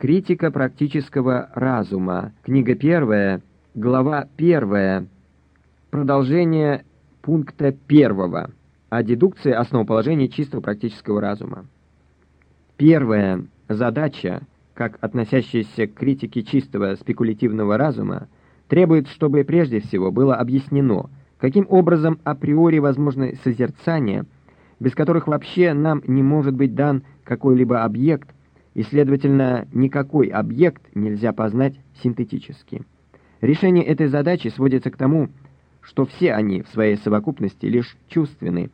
Критика практического разума. Книга первая, глава первая. Продолжение пункта первого. О дедукции основоположений чистого практического разума. Первая задача, как относящаяся к критике чистого спекулятивного разума, требует, чтобы прежде всего было объяснено, каким образом априори возможно созерцание, без которых вообще нам не может быть дан какой-либо объект, и, следовательно, никакой объект нельзя познать синтетически. Решение этой задачи сводится к тому, что все они в своей совокупности лишь чувственны,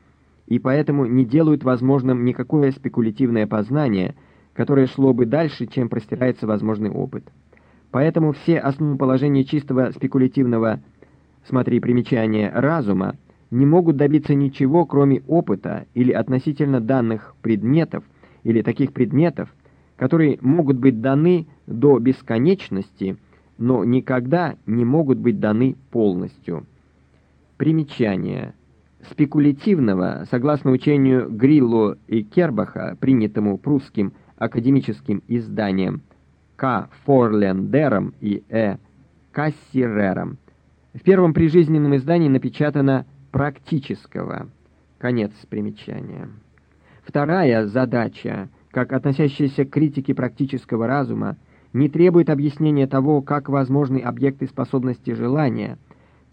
и поэтому не делают возможным никакое спекулятивное познание, которое шло бы дальше, чем простирается возможный опыт. Поэтому все основоположения чистого спекулятивного, смотри примечание, разума, не могут добиться ничего, кроме опыта или относительно данных предметов, или таких предметов, которые могут быть даны до бесконечности, но никогда не могут быть даны полностью. Примечание. Спекулятивного, согласно учению Грилло и Кербаха, принятому прусским академическим изданием К. Форлендером и Э. Кассирером, в первом прижизненном издании напечатано «практического». Конец примечания. Вторая задача как относящаяся к критике практического разума, не требует объяснения того, как возможны объекты способности желания,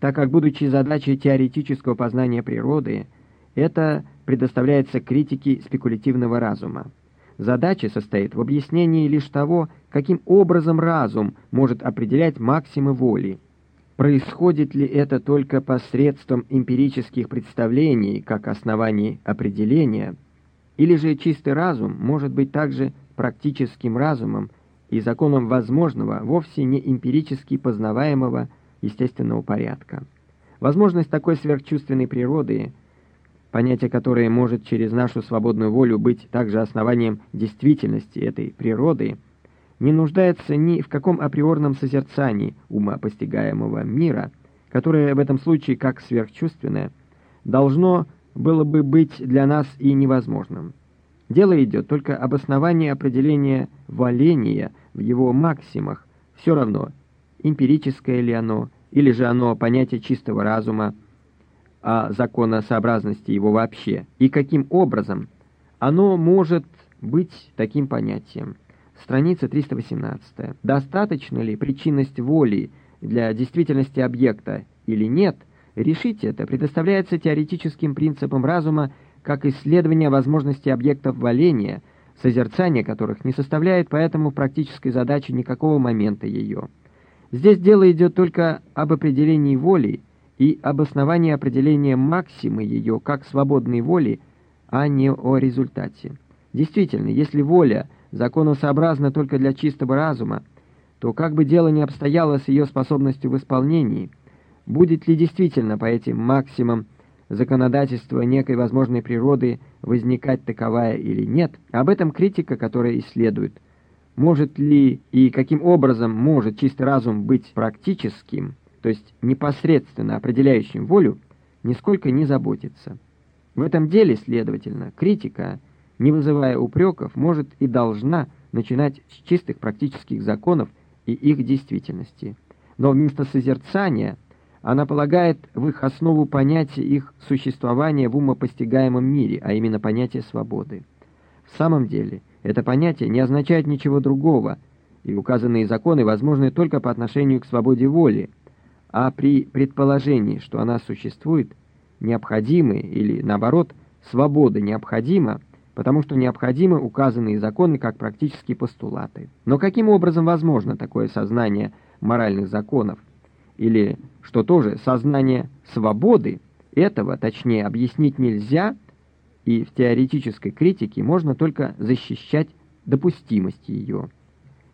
так как, будучи задачей теоретического познания природы, это предоставляется критике спекулятивного разума. Задача состоит в объяснении лишь того, каким образом разум может определять максимы воли. Происходит ли это только посредством эмпирических представлений, как оснований определения – или же чистый разум может быть также практическим разумом и законом возможного, вовсе не эмпирически познаваемого естественного порядка. Возможность такой сверхчувственной природы, понятие которое может через нашу свободную волю быть также основанием действительности этой природы, не нуждается ни в каком априорном созерцании ума постигаемого мира, которое в этом случае, как сверхчувственное, должно было бы быть для нас и невозможным. Дело идет только об основании определения валения в его максимах, все равно, эмпирическое ли оно, или же оно понятие чистого разума, о законосообразности его вообще, и каким образом оно может быть таким понятием. Страница 318. Достаточно ли причинность воли для действительности объекта или нет – Решить это предоставляется теоретическим принципом разума как исследование возможности объектов валения, созерцание которых не составляет поэтому практической задаче никакого момента ее. Здесь дело идет только об определении воли и об основании определения максимы ее как свободной воли, а не о результате. Действительно, если воля законосообразна только для чистого разума, то как бы дело ни обстояло с ее способностью в исполнении – Будет ли действительно по этим максимам законодательства некой возможной природы возникать таковая или нет, об этом критика, которая исследует. Может ли и каким образом может чистый разум быть практическим, то есть непосредственно определяющим волю, нисколько не заботится. В этом деле, следовательно, критика, не вызывая упреков, может и должна начинать с чистых практических законов и их действительности. Но вместо созерцания она полагает в их основу понятие их существования в умопостигаемом мире, а именно понятие свободы. В самом деле, это понятие не означает ничего другого, и указанные законы возможны только по отношению к свободе воли, а при предположении, что она существует, необходимы или, наоборот, свобода необходима, потому что необходимы указанные законы как практические постулаты. Но каким образом возможно такое сознание моральных законов? Или, что тоже, сознание свободы, этого, точнее, объяснить нельзя, и в теоретической критике можно только защищать допустимость ее.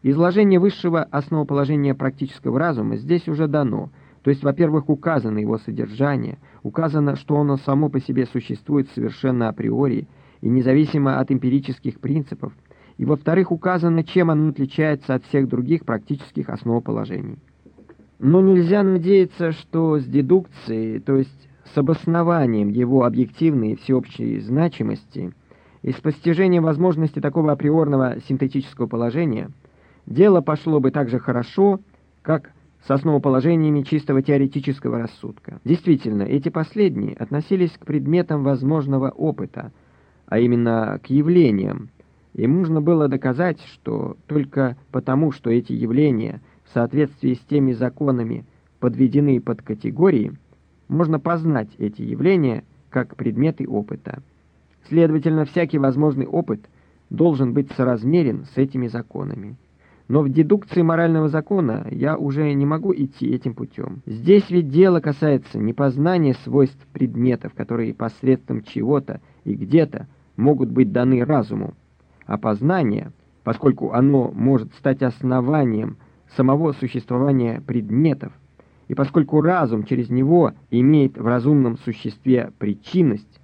Изложение высшего основоположения практического разума здесь уже дано, то есть, во-первых, указано его содержание, указано, что оно само по себе существует совершенно априори и независимо от эмпирических принципов, и, во-вторых, указано, чем оно отличается от всех других практических основоположений. Но нельзя надеяться, что с дедукцией, то есть с обоснованием его объективной и всеобщей значимости и с постижением возможности такого априорного синтетического положения, дело пошло бы так же хорошо, как с основоположениями чистого теоретического рассудка. Действительно, эти последние относились к предметам возможного опыта, а именно к явлениям, и нужно было доказать, что только потому, что эти явления в соответствии с теми законами подведены под категории, можно познать эти явления как предметы опыта. Следовательно, всякий возможный опыт должен быть соразмерен с этими законами. Но в дедукции морального закона я уже не могу идти этим путем. Здесь ведь дело касается не познания свойств предметов, которые посредством чего-то и где-то могут быть даны разуму, а познание, поскольку оно может стать основанием самого существования предметов, и поскольку разум через него имеет в разумном существе причинность,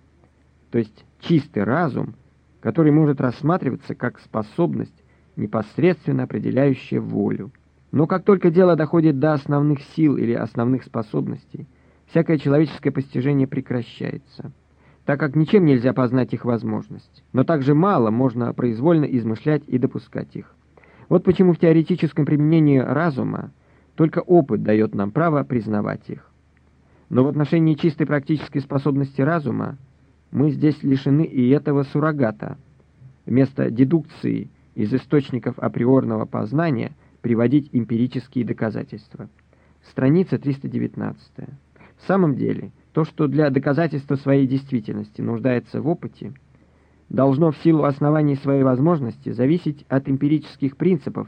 то есть чистый разум, который может рассматриваться как способность непосредственно определяющее волю. Но как только дело доходит до основных сил или основных способностей, всякое человеческое постижение прекращается, так как ничем нельзя познать их возможность. Но также мало можно произвольно измышлять и допускать их. Вот почему в теоретическом применении разума только опыт дает нам право признавать их. Но в отношении чистой практической способности разума мы здесь лишены и этого суррогата. Вместо дедукции из источников априорного познания приводить эмпирические доказательства. Страница 319. В самом деле, то, что для доказательства своей действительности нуждается в опыте, должно в силу оснований своей возможности зависеть от эмпирических принципов,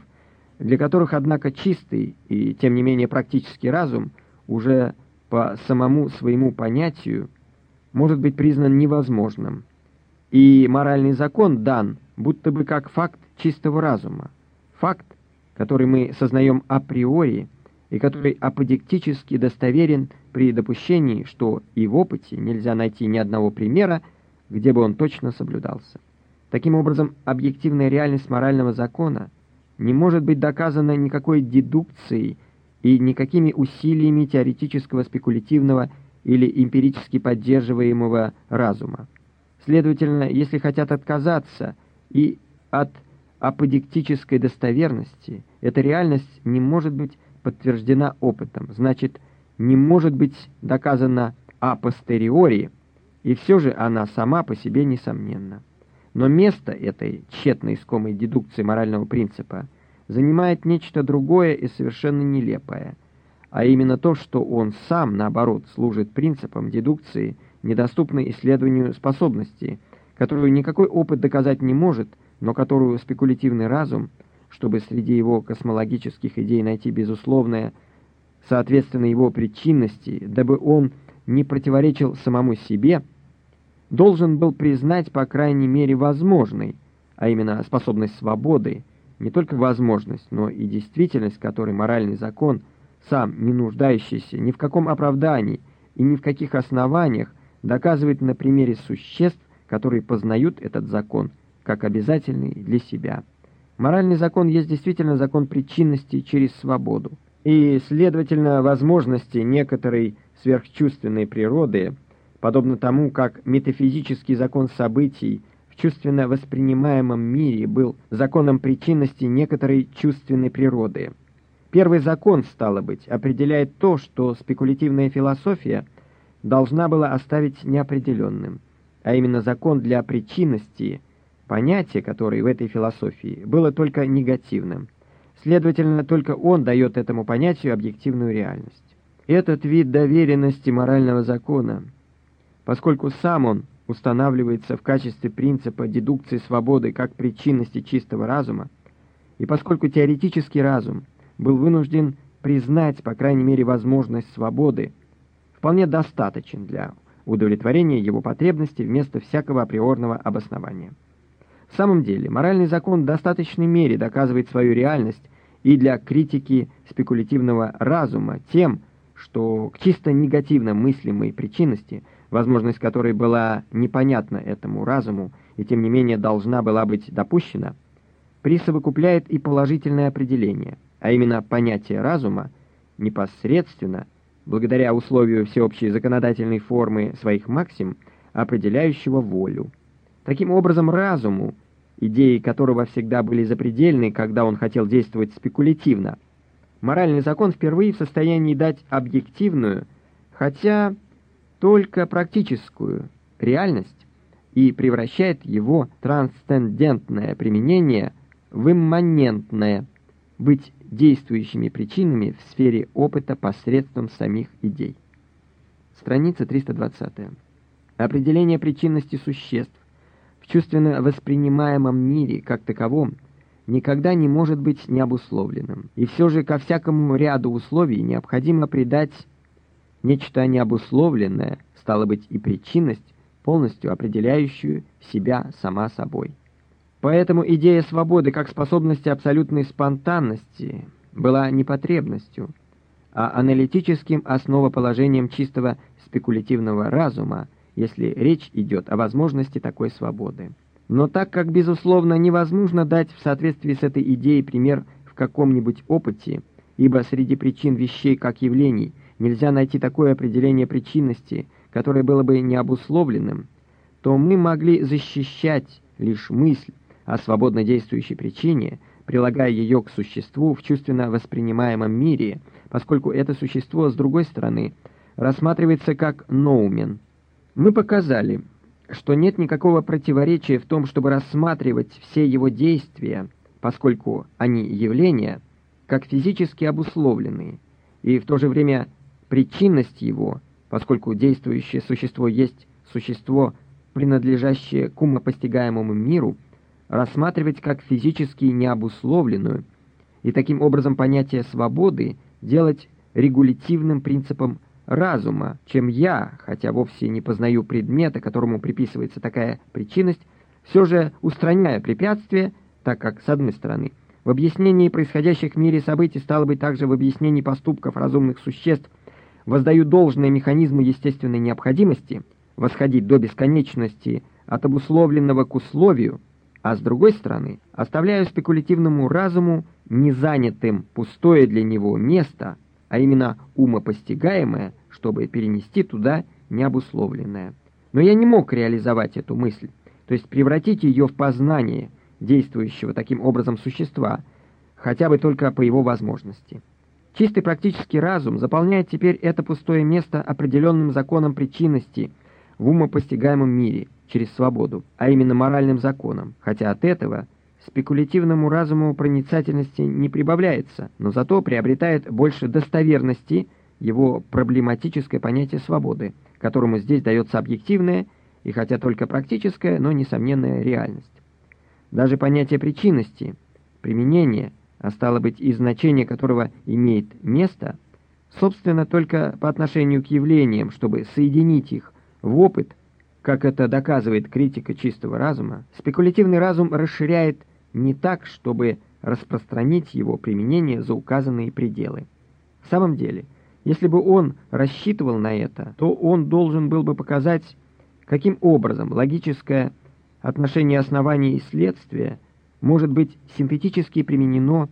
для которых, однако, чистый и, тем не менее, практический разум уже по самому своему понятию может быть признан невозможным, и моральный закон дан будто бы как факт чистого разума. Факт, который мы сознаем априори и который аподектически достоверен при допущении, что и в опыте нельзя найти ни одного примера, где бы он точно соблюдался. Таким образом, объективная реальность морального закона не может быть доказана никакой дедукцией и никакими усилиями теоретического спекулятивного или эмпирически поддерживаемого разума. Следовательно, если хотят отказаться и от аподектической достоверности, эта реальность не может быть подтверждена опытом, значит, не может быть доказана апостериори, и все же она сама по себе несомненна. Но место этой тщетно искомой дедукции морального принципа занимает нечто другое и совершенно нелепое, а именно то, что он сам, наоборот, служит принципом дедукции, недоступной исследованию способности, которую никакой опыт доказать не может, но которую спекулятивный разум, чтобы среди его космологических идей найти безусловное, соответственно его причинности, дабы он не противоречил самому себе, должен был признать по крайней мере возможной, а именно способность свободы, не только возможность, но и действительность, которой моральный закон, сам не нуждающийся ни в каком оправдании и ни в каких основаниях, доказывает на примере существ, которые познают этот закон как обязательный для себя. Моральный закон есть действительно закон причинности через свободу. И, следовательно, возможности некоторой сверхчувственной природы, подобно тому, как метафизический закон событий в чувственно воспринимаемом мире был законом причинности некоторой чувственной природы. Первый закон, стало быть, определяет то, что спекулятивная философия должна была оставить неопределенным, а именно закон для причинности – Понятие, которое в этой философии было только негативным. Следовательно, только он дает этому понятию объективную реальность. Этот вид доверенности морального закона, поскольку сам он устанавливается в качестве принципа дедукции свободы как причинности чистого разума, и поскольку теоретический разум был вынужден признать, по крайней мере, возможность свободы, вполне достаточен для удовлетворения его потребностей вместо всякого априорного обоснования. В самом деле, моральный закон в достаточной мере доказывает свою реальность и для критики спекулятивного разума тем, что к чисто негативно мыслимой причинности, возможность которой была непонятна этому разуму и тем не менее должна была быть допущена, присовокупляет и положительное определение, а именно понятие разума непосредственно, благодаря условию всеобщей законодательной формы своих максим, определяющего волю. Таким образом, разуму идеи которого всегда были запредельны, когда он хотел действовать спекулятивно. Моральный закон впервые в состоянии дать объективную, хотя только практическую реальность и превращает его трансцендентное применение в имманентное, быть действующими причинами в сфере опыта посредством самих идей. Страница 320. Определение причинности существ в чувственно воспринимаемом мире как таковом никогда не может быть необусловленным. И все же ко всякому ряду условий необходимо придать нечто необусловленное, стало быть и причинность, полностью определяющую себя сама собой. Поэтому идея свободы как способности абсолютной спонтанности была не потребностью, а аналитическим основоположением чистого спекулятивного разума, если речь идет о возможности такой свободы. Но так как, безусловно, невозможно дать в соответствии с этой идеей пример в каком-нибудь опыте, ибо среди причин вещей как явлений нельзя найти такое определение причинности, которое было бы необусловленным, то мы могли защищать лишь мысль о свободно действующей причине, прилагая ее к существу в чувственно воспринимаемом мире, поскольку это существо, с другой стороны, рассматривается как ноумен. Мы показали, что нет никакого противоречия в том, чтобы рассматривать все его действия, поскольку они явления, как физически обусловленные, и в то же время причинность его, поскольку действующее существо есть существо, принадлежащее к умопостигаемому миру, рассматривать как физически необусловленную, и таким образом понятие свободы делать регулятивным принципом разума, чем я, хотя вовсе не познаю предмета, которому приписывается такая причинность, все же устраняю препятствия, так как, с одной стороны, в объяснении происходящих в мире событий стало быть также в объяснении поступков разумных существ, воздаю должное механизму естественной необходимости восходить до бесконечности от обусловленного к условию, а с другой стороны, оставляю спекулятивному разуму незанятым пустое для него место, а именно умопостигаемое, чтобы перенести туда необусловленное. Но я не мог реализовать эту мысль, то есть превратить ее в познание действующего таким образом существа, хотя бы только по его возможности. Чистый практический разум заполняет теперь это пустое место определенным законом причинности в умопостигаемом мире через свободу, а именно моральным законом, хотя от этого спекулятивному разуму проницательности не прибавляется, но зато приобретает больше достоверности его проблематическое понятие свободы, которому здесь дается объективная и хотя только практическая, но несомненная реальность. Даже понятие причинности, применение, а стало быть и значение которого имеет место, собственно только по отношению к явлениям, чтобы соединить их в опыт, как это доказывает критика чистого разума, спекулятивный разум расширяет не так, чтобы распространить его применение за указанные пределы. В самом деле – если бы он рассчитывал на это, то он должен был бы показать, каким образом логическое отношение основания и следствия может быть синтетически применено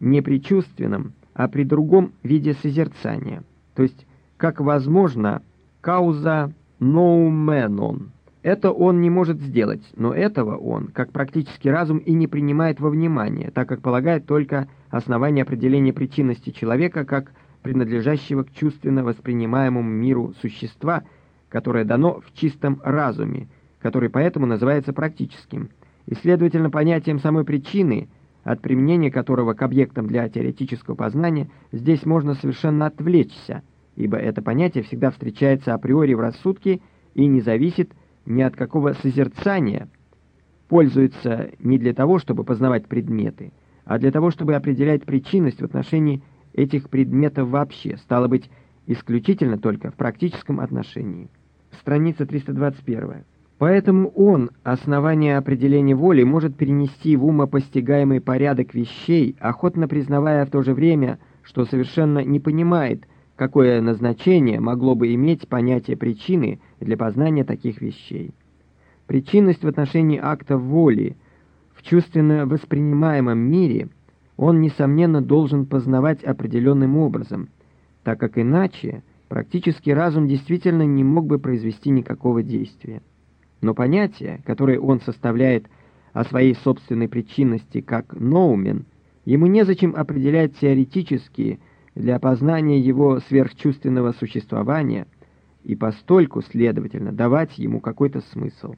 не при чувственном, а при другом виде созерцания, то есть как возможно кауза ноуменон. Это он не может сделать, но этого он, как практический разум, и не принимает во внимание, так как полагает только основание определения причинности человека как принадлежащего к чувственно воспринимаемому миру существа, которое дано в чистом разуме, который поэтому называется практическим, и, следовательно, понятием самой причины, от применения которого к объектам для теоретического познания здесь можно совершенно отвлечься, ибо это понятие всегда встречается априори в рассудке и не зависит ни от какого созерцания, пользуется не для того, чтобы познавать предметы, а для того, чтобы определять причинность в отношении этих предметов вообще, стало быть, исключительно только в практическом отношении. Страница 321. Поэтому он, основание определения воли, может перенести в умопостигаемый порядок вещей, охотно признавая в то же время, что совершенно не понимает, какое назначение могло бы иметь понятие причины для познания таких вещей. Причинность в отношении акта воли в чувственно воспринимаемом мире – он, несомненно, должен познавать определенным образом, так как иначе практический разум действительно не мог бы произвести никакого действия. Но понятие, которое он составляет о своей собственной причинности как ноумен, ему незачем определять теоретически для познания его сверхчувственного существования и постольку, следовательно, давать ему какой-то смысл.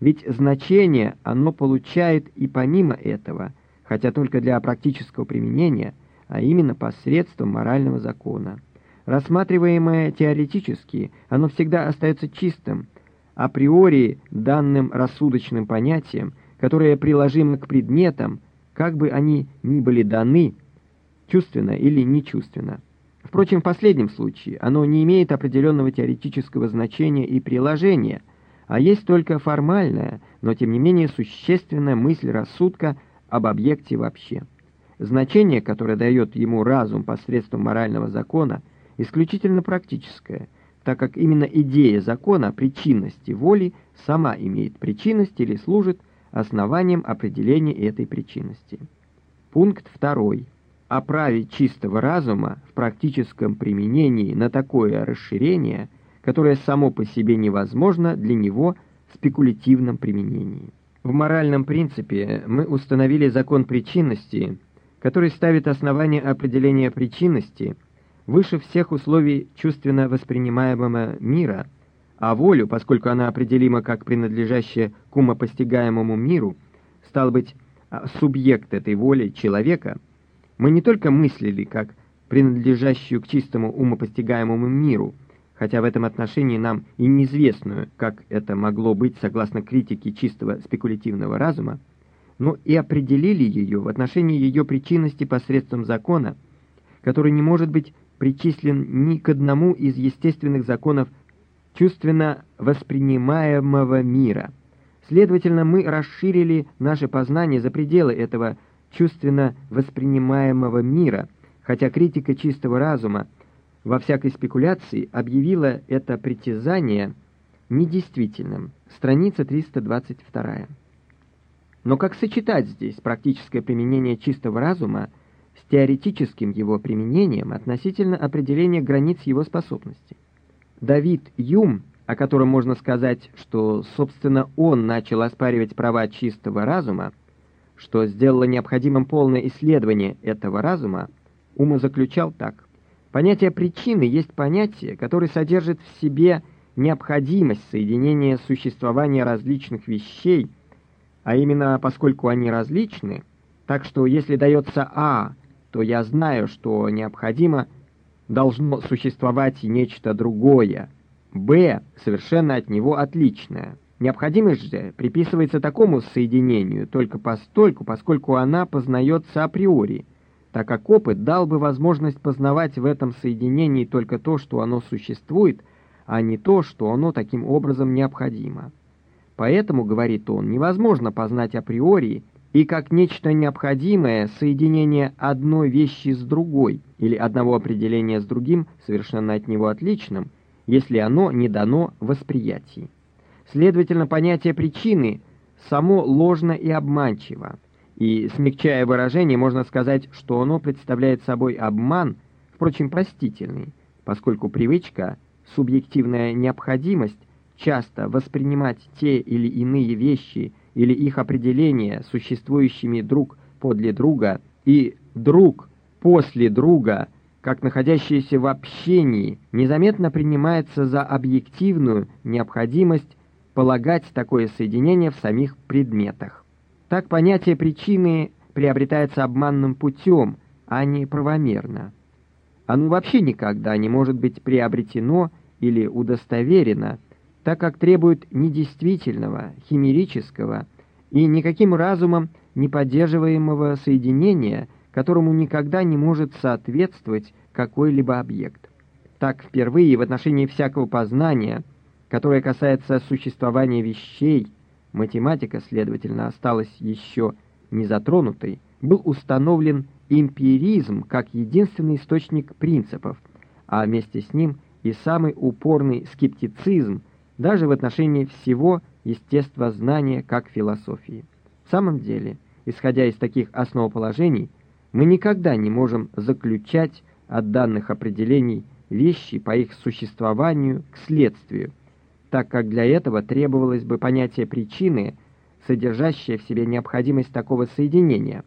Ведь значение оно получает и помимо этого, хотя только для практического применения, а именно посредством морального закона. Рассматриваемое теоретически, оно всегда остается чистым, априори данным рассудочным понятием, которое приложимо к предметам, как бы они ни были даны, чувственно или нечувственно. Впрочем, в последнем случае оно не имеет определенного теоретического значения и приложения, а есть только формальная, но тем не менее существенная мысль рассудка об объекте вообще. Значение, которое дает ему разум посредством морального закона, исключительно практическое, так как именно идея закона причинности воли сама имеет причинность или служит основанием определения этой причинности. Пункт второй о праве чистого разума в практическом применении на такое расширение, которое само по себе невозможно для него в спекулятивном применении. В моральном принципе мы установили закон причинности, который ставит основание определения причинности выше всех условий чувственно воспринимаемого мира, а волю, поскольку она определима как принадлежащая к умопостигаемому миру, стал быть, а, субъект этой воли человека – мы не только мыслили как принадлежащую к чистому умопостигаемому миру, хотя в этом отношении нам и неизвестную, как это могло быть согласно критике чистого спекулятивного разума, но и определили ее в отношении ее причинности посредством закона, который не может быть причислен ни к одному из естественных законов чувственно воспринимаемого мира. Следовательно, мы расширили наше познание за пределы этого чувственно воспринимаемого мира, хотя критика чистого разума во всякой спекуляции объявила это притязание недействительным. Страница 322. Но как сочетать здесь практическое применение чистого разума с теоретическим его применением относительно определения границ его способностей? Давид Юм, о котором можно сказать, что, собственно, он начал оспаривать права чистого разума, что сделало необходимым полное исследование этого разума, Ума заключал так. Понятие причины есть понятие, которое содержит в себе необходимость соединения существования различных вещей, а именно поскольку они различны, так что если дается А, то я знаю, что необходимо должно существовать нечто другое, Б совершенно от него отличное. Необходимость же приписывается такому соединению только постольку, поскольку она познается априори, так как опыт дал бы возможность познавать в этом соединении только то, что оно существует, а не то, что оно таким образом необходимо. Поэтому, говорит он, невозможно познать априори и как нечто необходимое соединение одной вещи с другой или одного определения с другим, совершенно от него отличным, если оно не дано восприятии. Следовательно, понятие причины само ложно и обманчиво, и, смягчая выражение, можно сказать, что оно представляет собой обман, впрочем, простительный, поскольку привычка, субъективная необходимость часто воспринимать те или иные вещи или их определения существующими друг подле друга и друг после друга, как находящиеся в общении, незаметно принимается за объективную необходимость полагать такое соединение в самих предметах. Так понятие причины приобретается обманным путем, а не правомерно. Оно вообще никогда не может быть приобретено или удостоверено, так как требует недействительного, химерического и никаким разумом не поддерживаемого соединения, которому никогда не может соответствовать какой-либо объект. Так впервые в отношении всякого познания – которое касается существования вещей, математика, следовательно, осталась еще не затронутой, был установлен эмпиризм как единственный источник принципов, а вместе с ним и самый упорный скептицизм даже в отношении всего естествознания как философии. В самом деле, исходя из таких основоположений, мы никогда не можем заключать от данных определений вещи по их существованию к следствию, так как для этого требовалось бы понятие причины содержащее в себе необходимость такого соединения.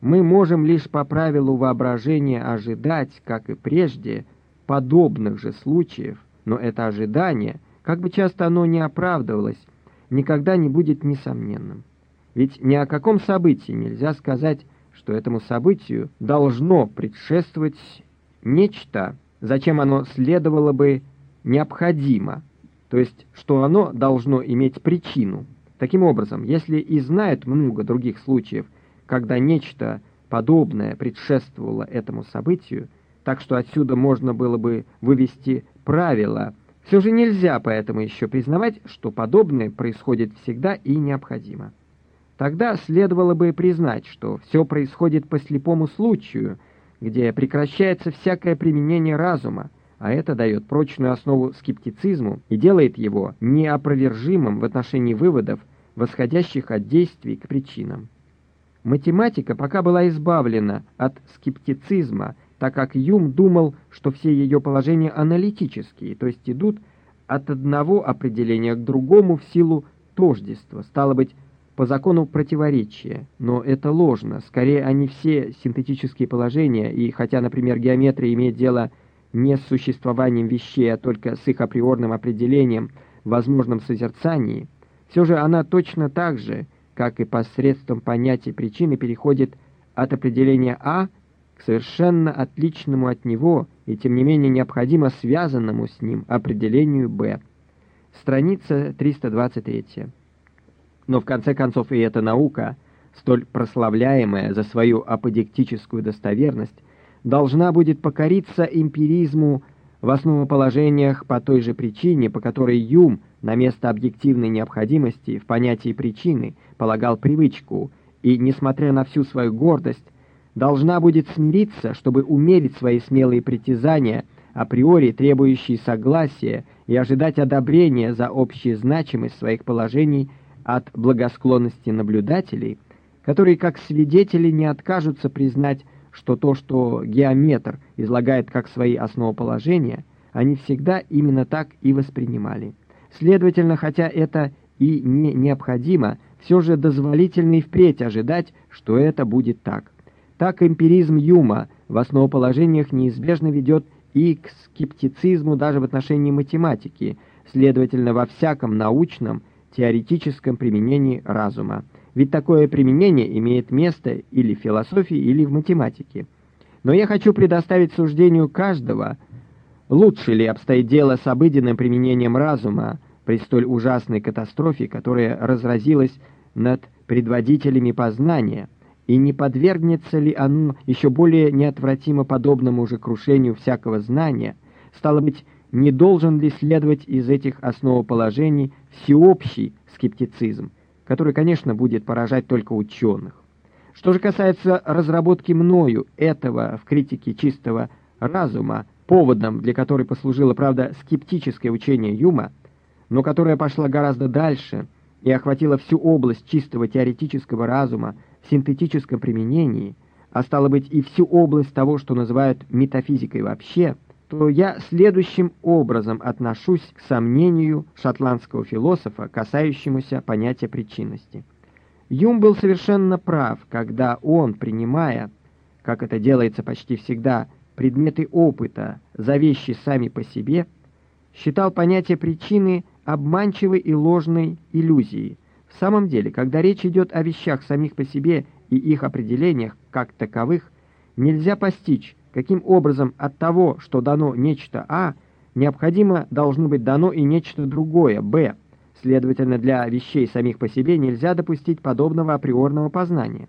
Мы можем лишь по правилу воображения ожидать, как и прежде, подобных же случаев, но это ожидание, как бы часто оно ни оправдывалось, никогда не будет несомненным. Ведь ни о каком событии нельзя сказать, что этому событию должно предшествовать нечто, зачем оно следовало бы необходимо, то есть что оно должно иметь причину. Таким образом, если и знают много других случаев, когда нечто подобное предшествовало этому событию, так что отсюда можно было бы вывести правило, все же нельзя поэтому еще признавать, что подобное происходит всегда и необходимо. Тогда следовало бы признать, что все происходит по слепому случаю, где прекращается всякое применение разума, а это дает прочную основу скептицизму и делает его неопровержимым в отношении выводов, восходящих от действий к причинам. Математика пока была избавлена от скептицизма, так как Юм думал, что все ее положения аналитические, то есть идут от одного определения к другому в силу тождества, стало быть, по закону противоречия, но это ложно. Скорее, они все синтетические положения, и хотя, например, геометрия имеет дело не с существованием вещей, а только с их априорным определением возможном созерцании, все же она точно так же, как и посредством понятия причины, переходит от определения А совершенно отличному от него и тем не менее необходимо связанному с ним определению Б. Страница 323. Но в конце концов и эта наука, столь прославляемая за свою аподектическую достоверность, должна будет покориться эмпиризму в основоположениях по той же причине, по которой Юм на место объективной необходимости в понятии причины полагал привычку, и, несмотря на всю свою гордость, должна будет смириться, чтобы умерить свои смелые притязания, априори требующие согласия, и ожидать одобрения за общую значимость своих положений от благосклонности наблюдателей, которые как свидетели не откажутся признать что то, что геометр излагает как свои основоположения, они всегда именно так и воспринимали. Следовательно, хотя это и не необходимо, все же дозволительно и впредь ожидать, что это будет так. Так эмпиризм Юма в основоположениях неизбежно ведет и к скептицизму даже в отношении математики, следовательно, во всяком научном, теоретическом применении разума ведь такое применение имеет место или в философии, или в математике. Но я хочу предоставить суждению каждого, лучше ли обстоит дело с обыденным применением разума при столь ужасной катастрофе, которая разразилась над предводителями познания, и не подвергнется ли оно еще более неотвратимо подобному же крушению всякого знания, стало быть, не должен ли следовать из этих основоположений всеобщий скептицизм, который, конечно, будет поражать только ученых. Что же касается разработки мною этого в критике чистого разума, поводом для которой послужило, правда, скептическое учение Юма, но которое пошло гораздо дальше и охватило всю область чистого теоретического разума синтетическом применении, а стало быть и всю область того, что называют метафизикой вообще – то я следующим образом отношусь к сомнению шотландского философа, касающемуся понятия причинности. Юм был совершенно прав, когда он, принимая, как это делается почти всегда, предметы опыта за вещи сами по себе, считал понятие причины обманчивой и ложной иллюзией. В самом деле, когда речь идет о вещах самих по себе и их определениях как таковых, нельзя постичь, каким образом от того, что дано нечто А, необходимо должно быть дано и нечто другое, Б. Следовательно, для вещей самих по себе нельзя допустить подобного априорного познания.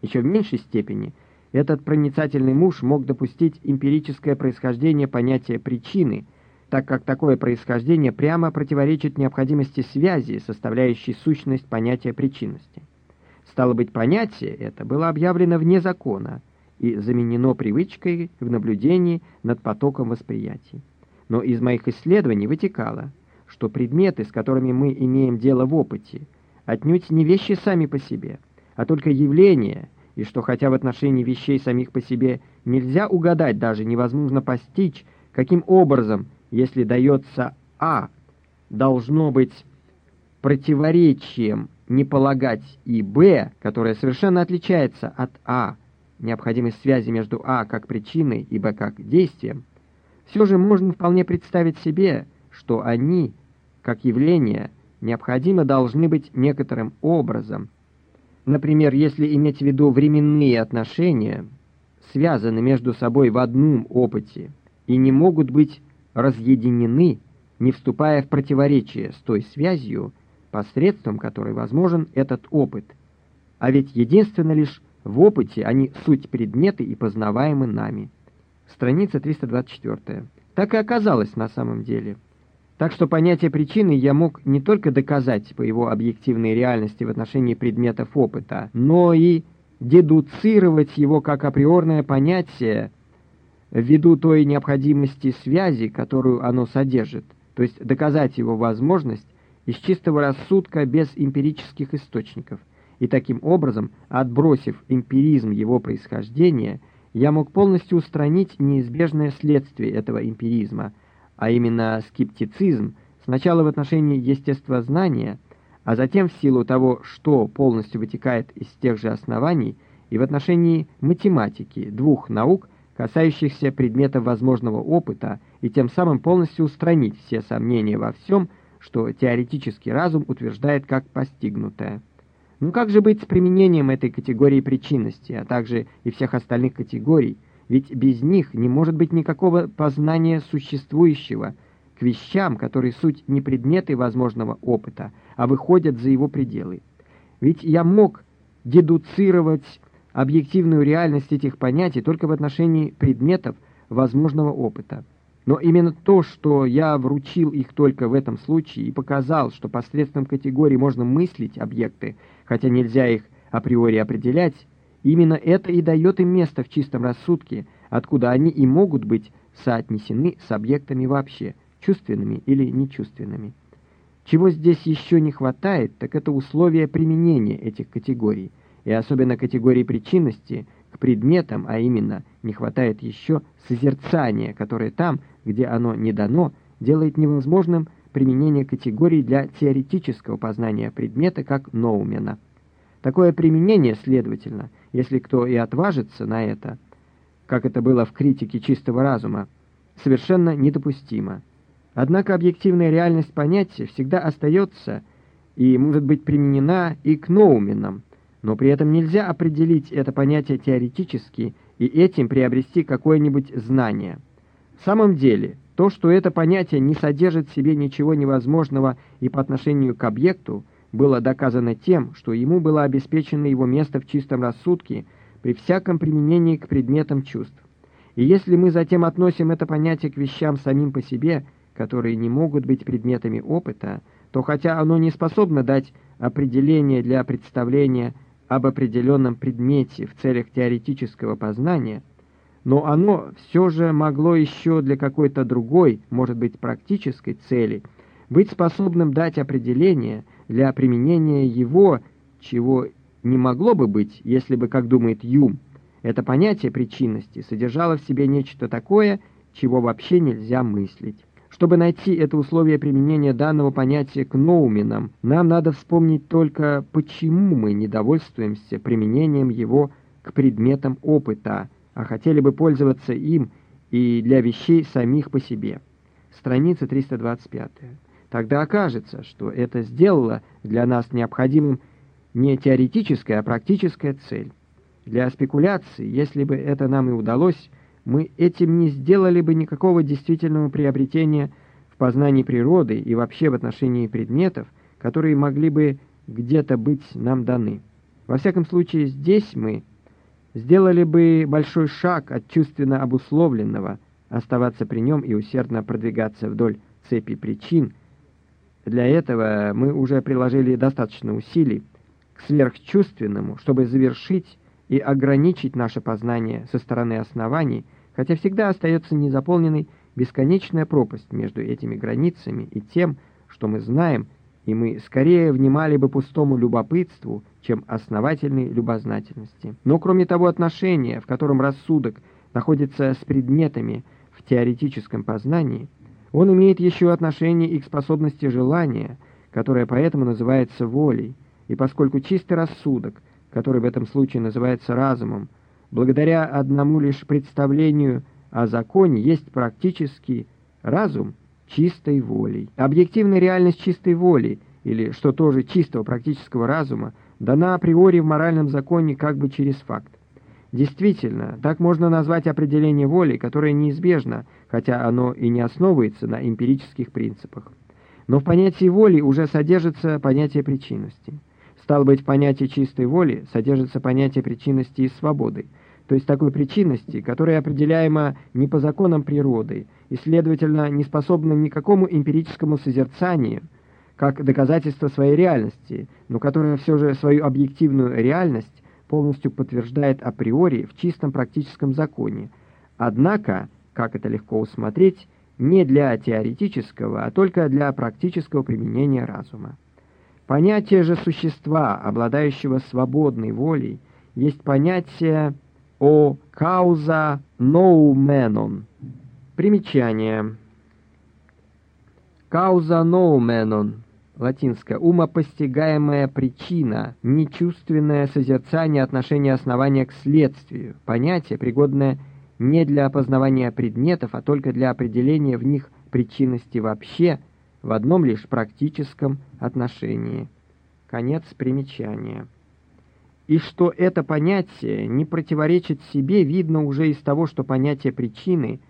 Еще в меньшей степени этот проницательный муж мог допустить эмпирическое происхождение понятия причины, так как такое происхождение прямо противоречит необходимости связи, составляющей сущность понятия причинности. Стало быть, понятие это было объявлено вне закона – и заменено привычкой в наблюдении над потоком восприятий. Но из моих исследований вытекало, что предметы, с которыми мы имеем дело в опыте, отнюдь не вещи сами по себе, а только явления, и что хотя в отношении вещей самих по себе нельзя угадать, даже невозможно постичь, каким образом, если дается А, должно быть противоречием не полагать и Б, которая совершенно отличается от А, необходимость связи между А как причиной и Б как действием, все же можно вполне представить себе, что они, как явления, необходимо должны быть некоторым образом. Например, если иметь в виду временные отношения, связаны между собой в одном опыте и не могут быть разъединены, не вступая в противоречие с той связью, посредством которой возможен этот опыт. А ведь единственно лишь в опыте они суть предметы и познаваемы нами. Страница 324. Так и оказалось на самом деле. Так что понятие причины я мог не только доказать по его объективной реальности в отношении предметов опыта, но и дедуцировать его как априорное понятие ввиду той необходимости связи, которую оно содержит, то есть доказать его возможность из чистого рассудка без эмпирических источников. И таким образом, отбросив эмпиризм его происхождения, я мог полностью устранить неизбежное следствие этого эмпиризма, а именно скептицизм, сначала в отношении естествознания, а затем в силу того, что полностью вытекает из тех же оснований, и в отношении математики, двух наук, касающихся предметов возможного опыта, и тем самым полностью устранить все сомнения во всем, что теоретический разум утверждает как постигнутое. Ну как же быть с применением этой категории причинности, а также и всех остальных категорий, ведь без них не может быть никакого познания существующего к вещам, которые суть не предметы возможного опыта, а выходят за его пределы. Ведь я мог дедуцировать объективную реальность этих понятий только в отношении предметов возможного опыта. Но именно то, что я вручил их только в этом случае и показал, что посредством категории можно мыслить объекты, хотя нельзя их априори определять, именно это и дает им место в чистом рассудке, откуда они и могут быть соотнесены с объектами вообще, чувственными или нечувственными. Чего здесь еще не хватает, так это условия применения этих категорий, и особенно категории причинности к предметам, а именно не хватает еще созерцания, которое там – где оно не дано, делает невозможным применение категорий для теоретического познания предмета как ноумена. Такое применение, следовательно, если кто и отважится на это, как это было в критике чистого разума, совершенно недопустимо. Однако объективная реальность понятия всегда остается и может быть применена и к ноуменам, но при этом нельзя определить это понятие теоретически и этим приобрести какое-нибудь знание – в самом деле, то, что это понятие не содержит в себе ничего невозможного и по отношению к объекту, было доказано тем, что ему было обеспечено его место в чистом рассудке при всяком применении к предметам чувств. И если мы затем относим это понятие к вещам самим по себе, которые не могут быть предметами опыта, то хотя оно не способно дать определение для представления об определенном предмете в целях теоретического познания – но оно все же могло еще для какой-то другой, может быть, практической цели, быть способным дать определение для применения его, чего не могло бы быть, если бы, как думает Юм, это понятие причинности содержало в себе нечто такое, чего вообще нельзя мыслить. Чтобы найти это условие применения данного понятия к ноуменам, нам надо вспомнить только, почему мы недовольствуемся применением его к предметам опыта, а хотели бы пользоваться им и для вещей самих по себе. Страница 325. Тогда окажется, что это сделало для нас необходимым не теоретическая, а практическая цель. Для спекуляции, если бы это нам и удалось, мы этим не сделали бы никакого действительного приобретения в познании природы и вообще в отношении предметов, которые могли бы где-то быть нам даны. Во всяком случае, здесь мы сделали бы большой шаг от чувственно обусловленного, оставаться при нем и усердно продвигаться вдоль цепи причин. Для этого мы уже приложили достаточно усилий к сверхчувственному, чтобы завершить и ограничить наше познание со стороны оснований, хотя всегда остается незаполненной бесконечная пропасть между этими границами и тем, что мы знаем и мы скорее внимали бы пустому любопытству, чем основательной любознательности. Но кроме того отношения, в котором рассудок находится с предметами в теоретическом познании, он имеет еще отношение и к способности желания, которая поэтому называется волей, И поскольку чистый рассудок, который в этом случае называется разумом, благодаря одному лишь представлению о законе есть практически разум чистой волей. Объективная реальность чистой воли, или, что тоже чистого практического разума, дана априори в моральном законе как бы через факт. Действительно, так можно назвать определение воли, которое неизбежно, хотя оно и не основывается на эмпирических принципах. Но в понятии воли уже содержится понятие причинности. Стало быть, в понятии чистой воли содержится понятие причинности и свободы, то есть такой причинности, которая определяема не по законам природы и, следовательно, не способна ни к какому эмпирическому созерцанию, как доказательство своей реальности, но которая все же свою объективную реальность полностью подтверждает априори в чистом практическом законе. Однако, как это легко усмотреть, не для теоретического, а только для практического применения разума. Понятие же существа, обладающего свободной волей, есть понятие о кауза ноуменон. Примечание. Кауза ноуменон латинское, умопостигаемая причина, нечувственное созерцание отношения основания к следствию, понятие, пригодное не для опознавания предметов, а только для определения в них причинности вообще, в одном лишь практическом отношении. Конец примечания. И что это понятие не противоречит себе, видно уже из того, что понятие причины,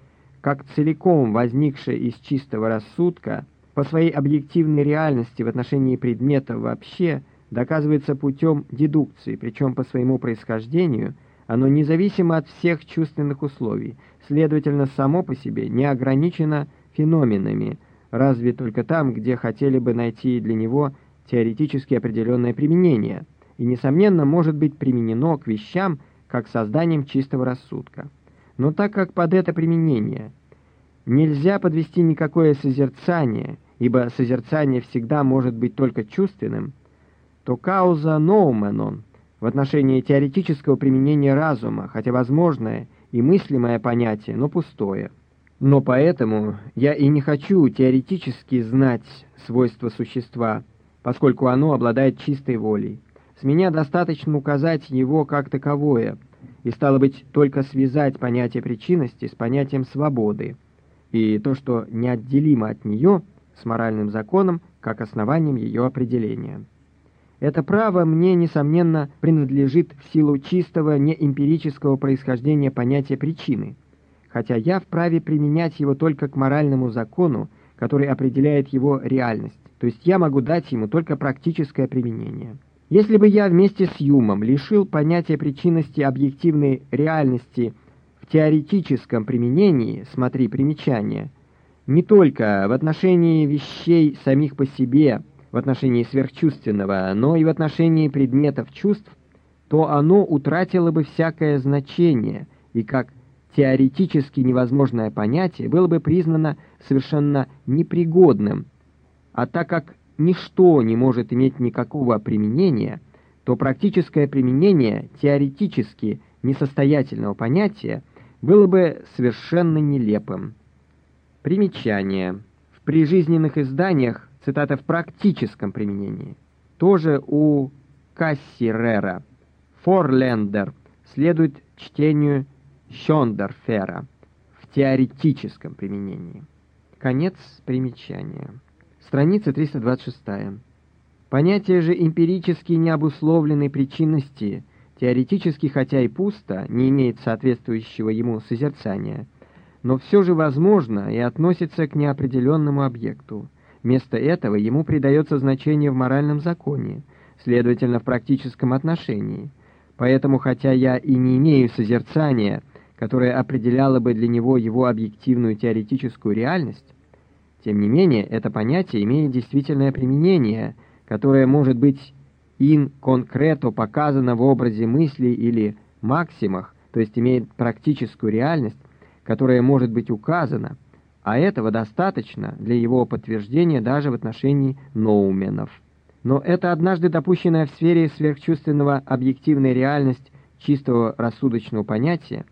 как целиком возникшее из чистого рассудка, по своей объективной реальности в отношении предмета вообще доказывается путем дедукции, причем по своему происхождению оно независимо от всех чувственных условий, следовательно, само по себе не ограничено феноменами, разве только там, где хотели бы найти для него теоретически определенное применение, и, несомненно, может быть применено к вещам, как созданием чистого рассудка. Но так как под это применение нельзя подвести никакое созерцание – ибо созерцание всегда может быть только чувственным, то кауза ноуменон в отношении теоретического применения разума, хотя возможное и мыслимое понятие, но пустое. Но поэтому я и не хочу теоретически знать свойства существа, поскольку оно обладает чистой волей. С меня достаточно указать его как таковое, и стало быть только связать понятие причинности с понятием свободы, и то, что неотделимо от нее – с моральным законом как основанием ее определения. Это право мне, несомненно, принадлежит в силу чистого неэмпирического происхождения понятия причины, хотя я вправе применять его только к моральному закону, который определяет его реальность, то есть я могу дать ему только практическое применение. Если бы я вместе с Юмом лишил понятия причинности объективной реальности в теоретическом применении, смотри примечание – не только в отношении вещей самих по себе, в отношении сверхчувственного, но и в отношении предметов чувств, то оно утратило бы всякое значение и как теоретически невозможное понятие было бы признано совершенно непригодным. А так как ничто не может иметь никакого применения, то практическое применение теоретически несостоятельного понятия было бы совершенно нелепым. Примечание. В прижизненных изданиях цитата в практическом применении. Тоже у Кассирера. Форлендер следует чтению Щондерфера в теоретическом применении. Конец примечания. Страница 326. Понятие же эмпирически необусловленной причинности, теоретически хотя и пусто, не имеет соответствующего ему созерцания – но все же возможно и относится к неопределенному объекту. Вместо этого ему придается значение в моральном законе, следовательно, в практическом отношении. Поэтому, хотя я и не имею созерцания, которое определяло бы для него его объективную теоретическую реальность, тем не менее, это понятие имеет действительное применение, которое может быть ин конкрето показано в образе мысли или максимах, то есть имеет практическую реальность, которое может быть указано, а этого достаточно для его подтверждения даже в отношении ноуменов. Но это однажды допущенная в сфере сверхчувственного объективная реальность чистого рассудочного понятия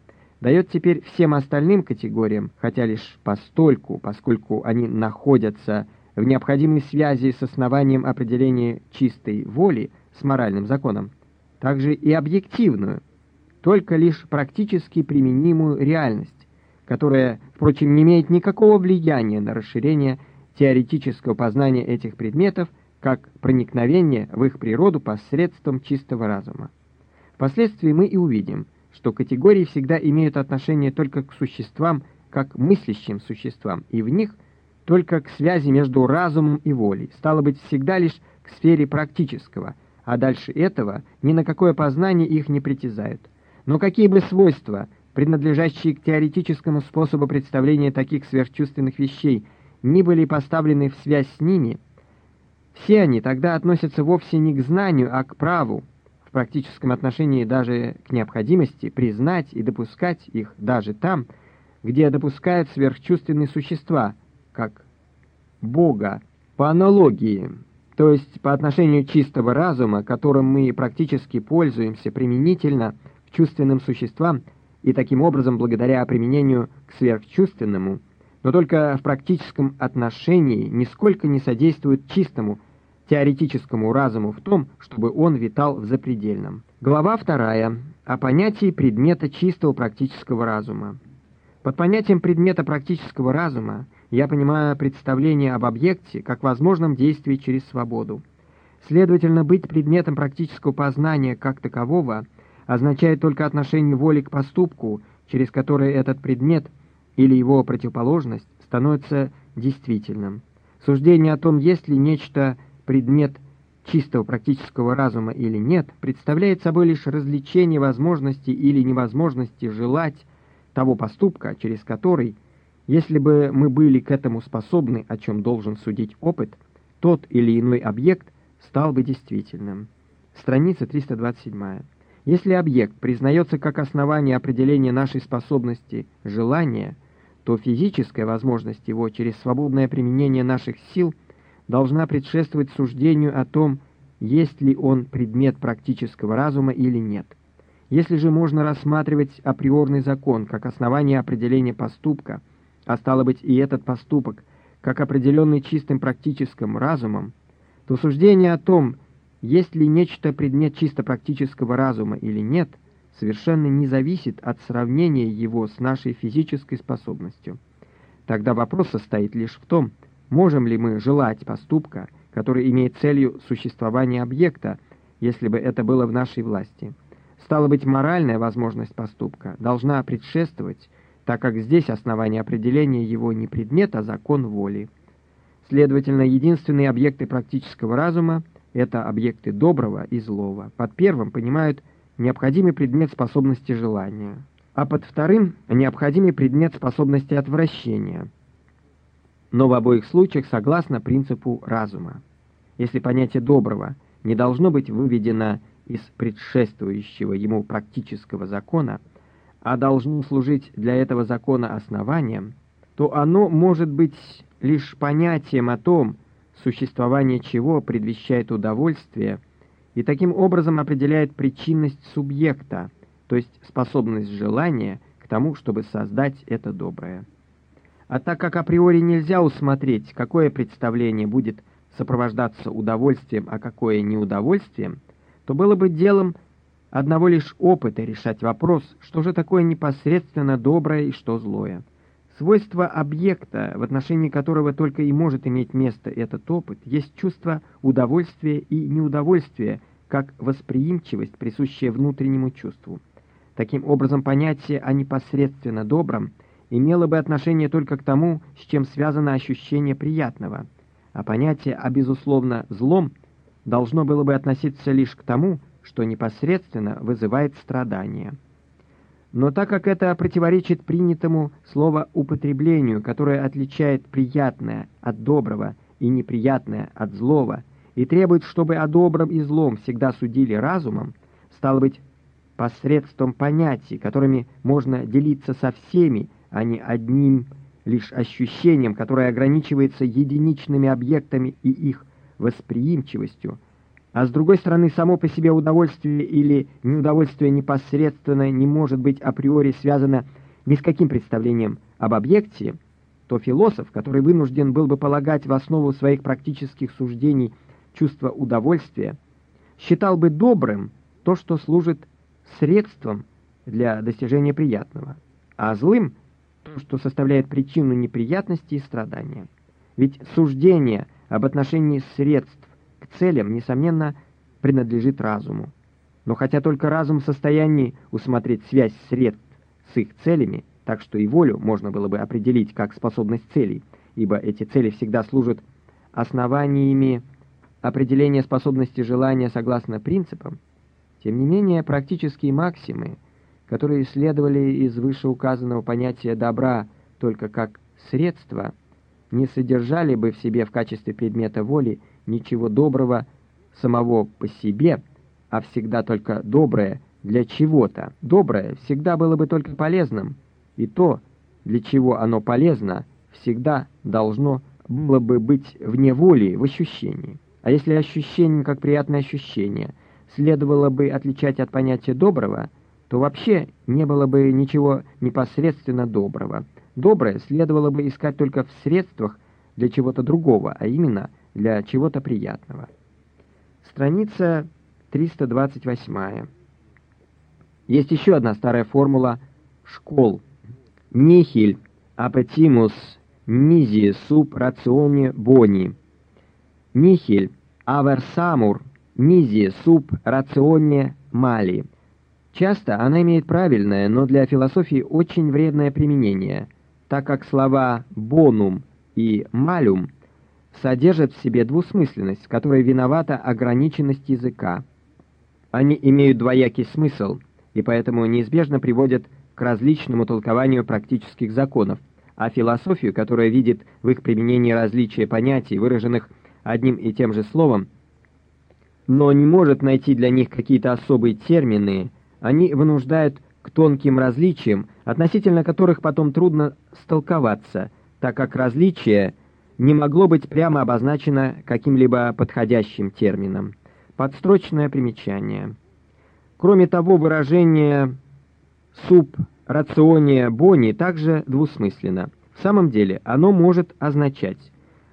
дает теперь всем остальным категориям, хотя лишь постольку, поскольку они находятся в необходимой связи с основанием определения чистой воли, с моральным законом, также и объективную, только лишь практически применимую реальность, которая, впрочем, не имеет никакого влияния на расширение теоретического познания этих предметов, как проникновение в их природу посредством чистого разума. Впоследствии мы и увидим, что категории всегда имеют отношение только к существам, как мыслящим существам, и в них только к связи между разумом и волей, стало быть, всегда лишь к сфере практического, а дальше этого ни на какое познание их не притязают. Но какие бы свойства, принадлежащие к теоретическому способу представления таких сверхчувственных вещей, ни были поставлены в связь с ними, все они тогда относятся вовсе не к знанию, а к праву, практическом отношении даже к необходимости признать и допускать их даже там, где допускают сверхчувственные существа, как Бога, по аналогии, то есть по отношению чистого разума, которым мы практически пользуемся применительно – чувственным существам и таким образом, благодаря применению к сверхчувственному, но только в практическом отношении нисколько не содействует чистому теоретическому разуму в том, чтобы он витал в запредельном. Глава вторая о понятии предмета чистого практического разума. Под понятием предмета практического разума я понимаю представление об объекте как возможном действии через свободу. Следовательно, быть предметом практического познания как такового – означает только отношение воли к поступку, через который этот предмет или его противоположность становится действительным. Суждение о том, есть ли нечто предмет чистого практического разума или нет, представляет собой лишь развлечение возможности или невозможности желать того поступка, через который, если бы мы были к этому способны, о чем должен судить опыт, тот или иной объект стал бы действительным. Страница 327. Если объект признается как основание определения нашей способности желания, то физическая возможность его через свободное применение наших сил должна предшествовать суждению о том, есть ли он предмет практического разума или нет. Если же можно рассматривать априорный закон как основание определения поступка, а стало быть и этот поступок как определенный чистым практическим разумом, то суждение о том, есть ли нечто предмет чисто практического разума или нет, совершенно не зависит от сравнения его с нашей физической способностью. Тогда вопрос состоит лишь в том, можем ли мы желать поступка, который имеет целью существования объекта, если бы это было в нашей власти. Стало быть, моральная возможность поступка должна предшествовать, так как здесь основание определения его не предмет, а закон воли. Следовательно, единственные объекты практического разума это объекты доброго и злого. Под первым понимают необходимый предмет способности желания, а под вторым – необходимый предмет способности отвращения. Но в обоих случаях согласно принципу разума. Если понятие доброго не должно быть выведено из предшествующего ему практического закона, а должно служить для этого закона основанием, то оно может быть лишь понятием о том, существование чего предвещает удовольствие и таким образом определяет причинность субъекта, то есть способность желания к тому, чтобы создать это доброе. А так как априори нельзя усмотреть, какое представление будет сопровождаться удовольствием, а какое неудовольствием, то было бы делом одного лишь опыта решать вопрос, что же такое непосредственно доброе и что злое. Свойство объекта, в отношении которого только и может иметь место этот опыт, есть чувство удовольствия и неудовольствия, как восприимчивость, присущая внутреннему чувству. Таким образом, понятие о непосредственно добром имело бы отношение только к тому, с чем связано ощущение приятного, а понятие о безусловно злом должно было бы относиться лишь к тому, что непосредственно вызывает страдания. Но так как это противоречит принятому словоупотреблению, которое отличает приятное от доброго и неприятное от злого, и требует, чтобы о добром и злом всегда судили разумом, стало быть, посредством понятий, которыми можно делиться со всеми, а не одним лишь ощущением, которое ограничивается единичными объектами и их восприимчивостью, а с другой стороны, само по себе удовольствие или неудовольствие непосредственно не может быть априори связано ни с каким представлением об объекте, то философ, который вынужден был бы полагать в основу своих практических суждений чувство удовольствия, считал бы добрым то, что служит средством для достижения приятного, а злым — что составляет причину неприятности и страдания. Ведь суждение об отношении средств к целям, несомненно, принадлежит разуму. Но хотя только разум в состоянии усмотреть связь средств с их целями, так что и волю можно было бы определить как способность целей, ибо эти цели всегда служат основаниями определения способности желания согласно принципам, тем не менее практические максимы, которые следовали из вышеуказанного понятия добра только как средство, не содержали бы в себе в качестве предмета воли ничего доброго самого по себе, а всегда только доброе для чего-то. Доброе всегда было бы только полезным, и то, для чего оно полезно, всегда должно было бы быть вне воли в ощущении. А если ощущение как приятное ощущение следовало бы отличать от понятия доброго, то вообще не было бы ничего непосредственно доброго. Доброе следовало бы искать только в средствах для чего-то другого, а именно для чего-то приятного. Страница 328. Есть еще одна старая формула школ. Нихиль апетимус низи sub ratione boni. Nihil aversamur низи sub ratione mali. Часто она имеет правильное, но для философии очень вредное применение, так как слова «bonum» и «malum» содержат в себе двусмысленность, которая виновата ограниченность языка. Они имеют двоякий смысл и поэтому неизбежно приводят к различному толкованию практических законов, а философию, которая видит в их применении различия понятий, выраженных одним и тем же словом, но не может найти для них какие-то особые термины, они вынуждают к тонким различиям, относительно которых потом трудно столковаться, так как различие не могло быть прямо обозначено каким-либо подходящим термином. Подстрочное примечание. Кроме того, выражение «суб рационе бони» также двусмысленно. В самом деле оно может означать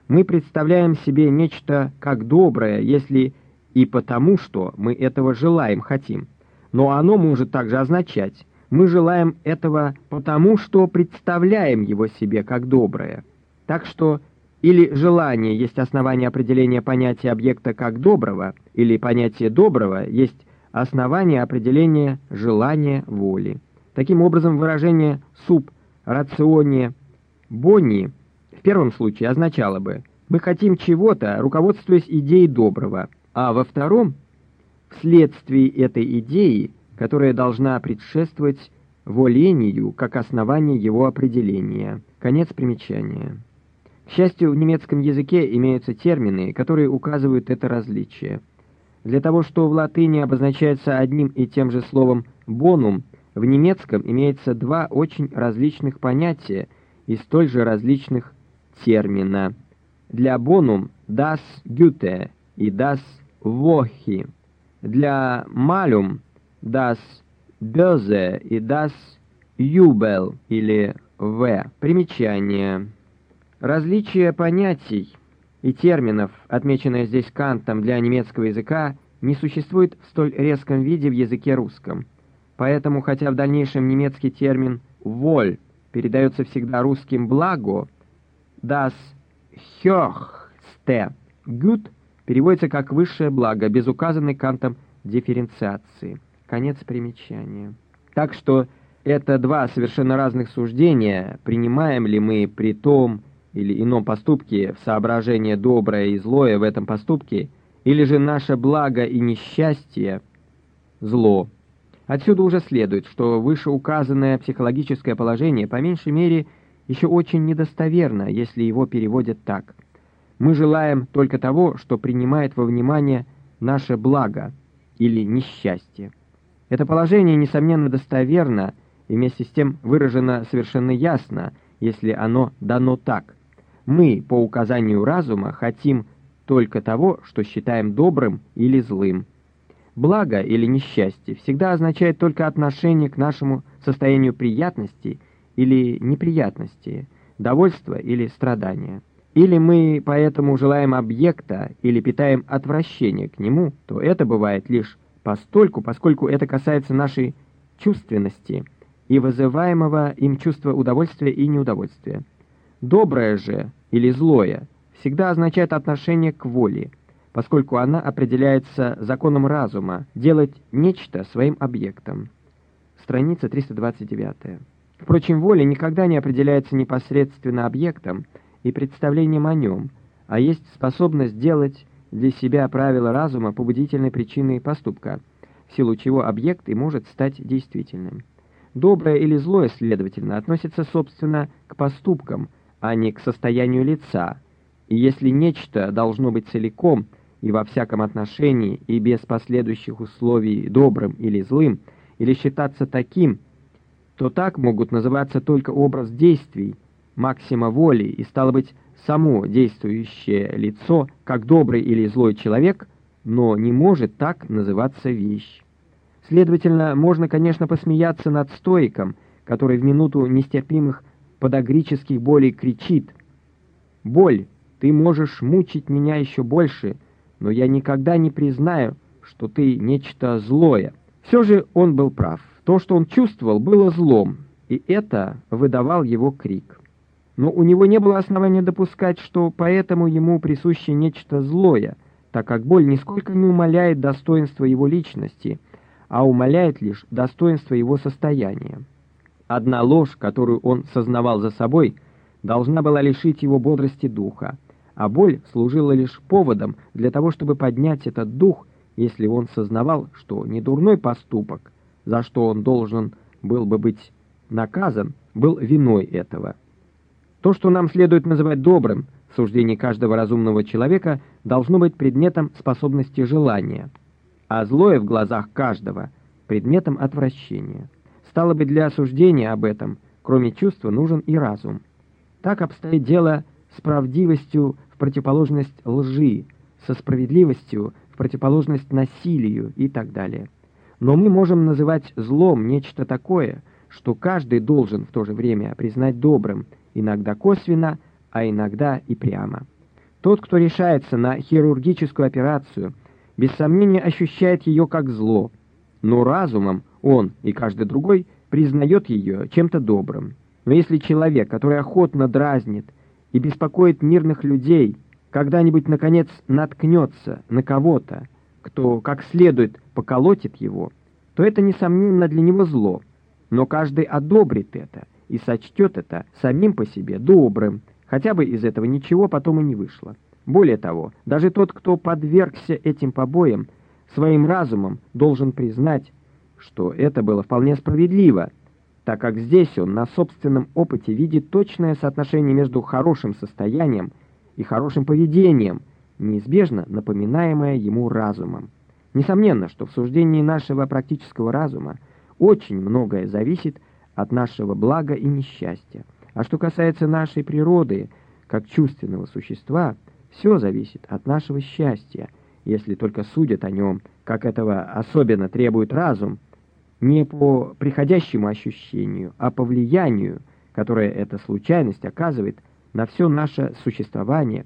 «мы представляем себе нечто как доброе, если и потому, что мы этого желаем, хотим». Но оно может также означать «мы желаем этого потому, что представляем его себе как доброе». Так что или желание есть основание определения понятия объекта как доброго, или понятие доброго есть основание определения желания воли. Таким образом, выражение «суб рационе бонни» в первом случае означало бы «мы хотим чего-то, руководствуясь идеей доброго», а во втором — вследствие этой идеи, которая должна предшествовать волению как основание его определения. Конец примечания. К счастью, в немецком языке имеются термины, которые указывают это различие. Для того, что в латыни обозначается одним и тем же словом «бонум», в немецком имеется два очень различных понятия и столь же различных термина. Для «бонум» «das Güte» и «das Wochi». Для «малюм» «das Böse» и «das Jubel» или «в». Примечание. Различие понятий и терминов, отмеченное здесь Кантом для немецкого языка, не существует в столь резком виде в языке русском. Поэтому, хотя в дальнейшем немецкий термин «воль» передается всегда русским «благо», «das höchste gut» переводится как «высшее благо», без указанной Кантом дифференциации. Конец примечания. Так что это два совершенно разных суждения, принимаем ли мы при том, или ином поступке в соображение доброе и злое в этом поступке, или же наше благо и несчастье – зло. Отсюда уже следует, что вышеуказанное психологическое положение по меньшей мере еще очень недостоверно, если его переводят так. Мы желаем только того, что принимает во внимание наше благо или несчастье. Это положение, несомненно, достоверно и вместе с тем выражено совершенно ясно, если оно дано так. Мы, по указанию разума, хотим только того, что считаем добрым или злым. Благо или несчастье всегда означает только отношение к нашему состоянию приятности или неприятности, довольства или страдания. Или мы поэтому желаем объекта или питаем отвращение к нему, то это бывает лишь постольку, поскольку это касается нашей чувственности и вызываемого им чувства удовольствия и неудовольствия. Доброе же или злое всегда означает отношение к воле, поскольку она определяется законом разума, делать нечто своим объектом. Страница 329. Впрочем, воля никогда не определяется непосредственно объектом и представлением о нем, а есть способность делать для себя правила разума побудительной причиной поступка, в силу чего объект и может стать действительным. Доброе или злое, следовательно, относится, собственно, к поступкам, а не к состоянию лица, и если нечто должно быть целиком и во всяком отношении и без последующих условий добрым или злым, или считаться таким, то так могут называться только образ действий, максима воли и, стало быть, само действующее лицо, как добрый или злой человек, но не может так называться вещь. Следовательно, можно, конечно, посмеяться над стоиком, который в минуту нестерпимых подагрических болей кричит «Боль, ты можешь мучить меня еще больше, но я никогда не признаю, что ты нечто злое». Все же он был прав. То, что он чувствовал, было злом, и это выдавал его крик но у него не было основания допускать, что поэтому ему присуще нечто злое, так как боль нисколько не умаляет достоинства его личности, а умаляет лишь достоинство его состояния. Одна ложь, которую он сознавал за собой, должна была лишить его бодрости духа, а боль служила лишь поводом для того, чтобы поднять этот дух, если он сознавал, что не дурной поступок, за что он должен был бы быть наказан, был виной этого. То, что нам следует называть добрым, в суждении каждого разумного человека, должно быть предметом способности желания, а злое в глазах каждого — предметом отвращения. Стало быть, для осуждения об этом, кроме чувства, нужен и разум. Так обстоит дело с правдивостью в противоположность лжи, со справедливостью в противоположность насилию и так далее. Но мы можем называть злом нечто такое, что каждый должен в то же время признать добрым — иногда косвенно, а иногда и прямо. Тот, кто решается на хирургическую операцию, без сомнения ощущает ее как зло, но разумом он и каждый другой признает ее чем-то добрым. Но если человек, который охотно дразнит и беспокоит мирных людей, когда-нибудь, наконец, наткнется на кого-то, кто как следует поколотит его, то это, несомненно, для него зло, но каждый одобрит это – и сочтет это самим по себе добрым, хотя бы из этого ничего потом и не вышло. Более того, даже тот, кто подвергся этим побоям, своим разумом должен признать, что это было вполне справедливо, так как здесь он на собственном опыте видит точное соотношение между хорошим состоянием и хорошим поведением, неизбежно напоминаемое ему разумом. Несомненно, что в суждении нашего практического разума очень многое зависит от нашего блага и несчастья. А что касается нашей природы, как чувственного существа, все зависит от нашего счастья, если только судят о нем, как этого особенно требует разум, не по приходящему ощущению, а по влиянию, которое эта случайность оказывает на все наше существование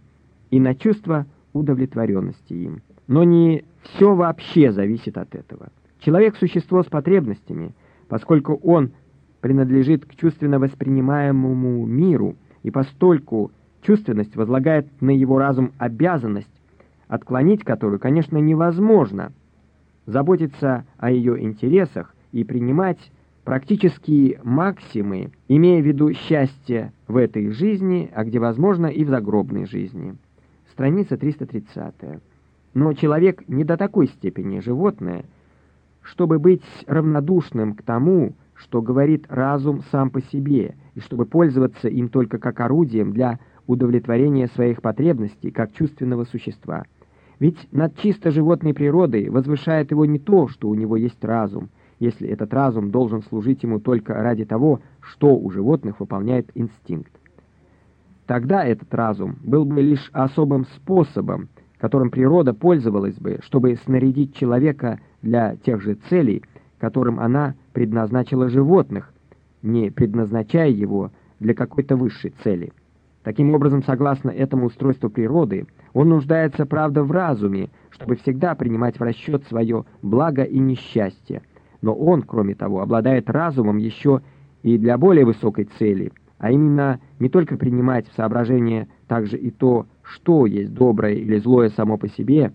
и на чувство удовлетворенности им. Но не все вообще зависит от этого. Человек – существо с потребностями, поскольку он принадлежит к чувственно воспринимаемому миру, и постольку чувственность возлагает на его разум обязанность, отклонить которую, конечно, невозможно, заботиться о ее интересах и принимать практические максимы, имея в виду счастье в этой жизни, а где возможно и в загробной жизни. Страница 330. Но человек не до такой степени животное, чтобы быть равнодушным к тому, что говорит разум сам по себе, и чтобы пользоваться им только как орудием для удовлетворения своих потребностей как чувственного существа. Ведь над чисто животной природой возвышает его не то, что у него есть разум, если этот разум должен служить ему только ради того, что у животных выполняет инстинкт. Тогда этот разум был бы лишь особым способом, которым природа пользовалась бы, чтобы снарядить человека для тех же целей, которым она предназначила животных, не предназначая его для какой-то высшей цели. Таким образом, согласно этому устройству природы, он нуждается, правда, в разуме, чтобы всегда принимать в расчет свое благо и несчастье. Но он, кроме того, обладает разумом еще и для более высокой цели, а именно не только принимать в соображение также и то, что есть доброе или злое само по себе,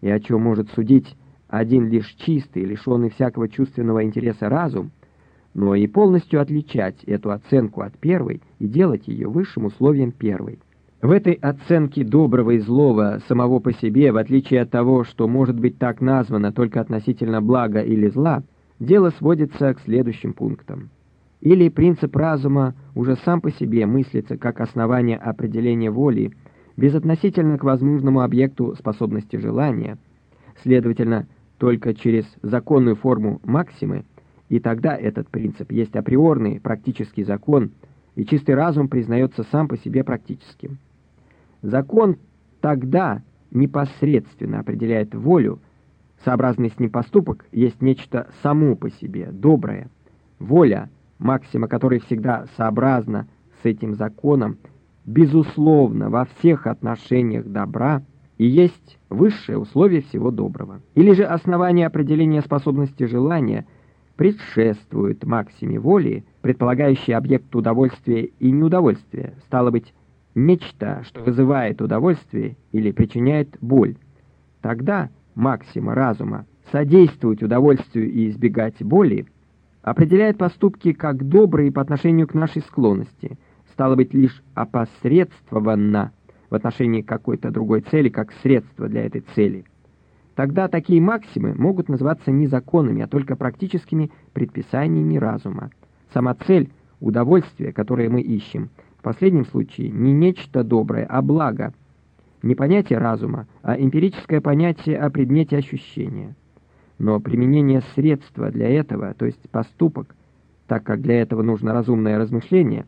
и о чем может судить один лишь чистый, лишенный всякого чувственного интереса разум, но и полностью отличать эту оценку от первой и делать ее высшим условием первой. В этой оценке доброго и злого самого по себе, в отличие от того, что может быть так названо только относительно блага или зла, дело сводится к следующим пунктам. Или принцип разума уже сам по себе мыслится как основание определения воли, безотносительно к возможному объекту способности желания, следовательно, только через законную форму максимы, и тогда этот принцип есть априорный практический закон, и чистый разум признается сам по себе практическим. Закон тогда непосредственно определяет волю, сообразный с ним поступок есть нечто само по себе, доброе. Воля, максима которой всегда сообразна с этим законом, безусловно, во всех отношениях добра и есть высшее условие всего доброго. Или же основание определения способности желания предшествует максиме воли, предполагающей объект удовольствия и неудовольствия, стало быть, нечто, что вызывает удовольствие или причиняет боль. Тогда максима разума содействовать удовольствию и избегать боли определяет поступки как добрые по отношению к нашей склонности, стало быть, лишь опосредствованно в отношении какой-то другой цели как средство для этой цели. Тогда такие максимы могут называться не законами, а только практическими предписаниями разума. Сама цель – удовольствие, которое мы ищем. В последнем случае не нечто доброе, а благо. Не понятие разума, а эмпирическое понятие о предмете ощущения. Но применение средства для этого, то есть поступок, так как для этого нужно разумное размышление,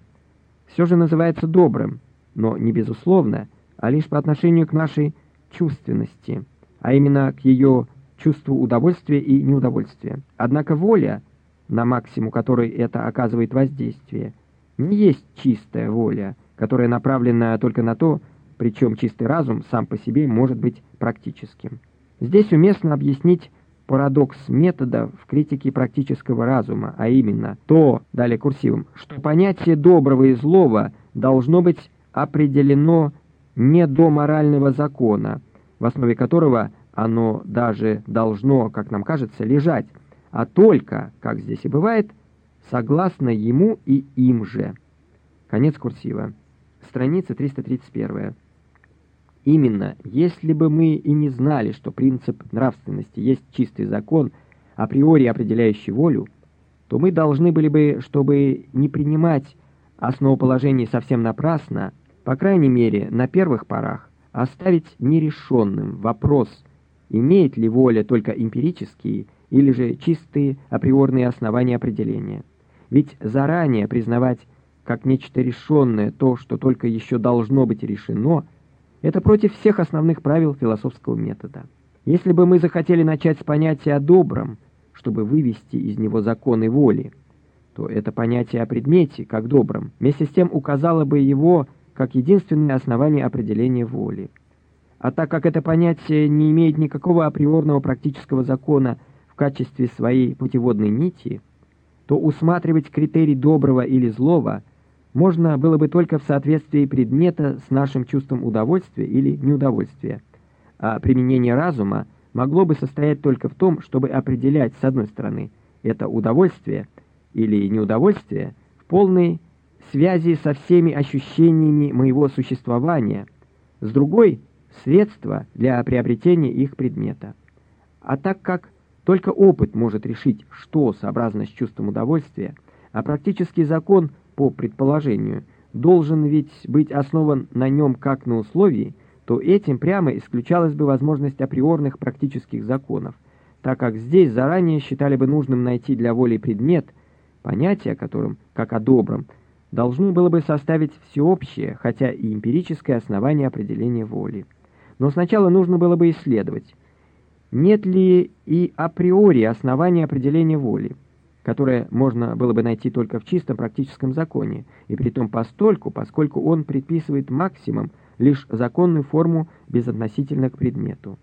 все же называется добрым, но не безусловно, а лишь по отношению к нашей чувственности, а именно к ее чувству удовольствия и неудовольствия. Однако воля, на максимум которой это оказывает воздействие, не есть чистая воля, которая направлена только на то, причем чистый разум сам по себе может быть практическим. Здесь уместно объяснить парадокс метода в критике практического разума, а именно то, далее курсивом, что понятие доброго и злого должно быть определено не до морального закона, в основе которого оно даже должно, как нам кажется, лежать, а только, как здесь и бывает, согласно ему и им же. Конец курсива. Страница 331. Именно, если бы мы и не знали, что принцип нравственности есть чистый закон, априори определяющий волю, то мы должны были бы, чтобы не принимать основоположений совсем напрасно, по крайней мере, на первых порах, оставить нерешенным вопрос, имеет ли воля только эмпирические или же чистые априорные основания определения. Ведь заранее признавать как нечто решенное то, что только еще должно быть решено, это против всех основных правил философского метода. Если бы мы захотели начать с понятия о добром, чтобы вывести из него законы воли, то это понятие о предмете, как добром, вместе с тем указало бы его как единственное основание определения воли. А так как это понятие не имеет никакого априорного практического закона в качестве своей путеводной нити, то усматривать критерий доброго или злого можно было бы только в соответствии предмета с нашим чувством удовольствия или неудовольствия, а применение разума могло бы состоять только в том, чтобы определять, с одной стороны, это удовольствие или неудовольствие в полной связи со всеми ощущениями моего существования, с другой — средства для приобретения их предмета. А так как только опыт может решить, что сообразно с чувством удовольствия, а практический закон, по предположению, должен ведь быть основан на нем как на условии, то этим прямо исключалась бы возможность априорных практических законов, так как здесь заранее считали бы нужным найти для воли предмет, понятие о котором, как о добром, должно было бы составить всеобщее, хотя и эмпирическое основание определения воли. Но сначала нужно было бы исследовать, нет ли и априори основания определения воли. которое можно было бы найти только в чистом практическом законе, и притом постольку, поскольку он предписывает максимум лишь законную форму безотносительно к предмету.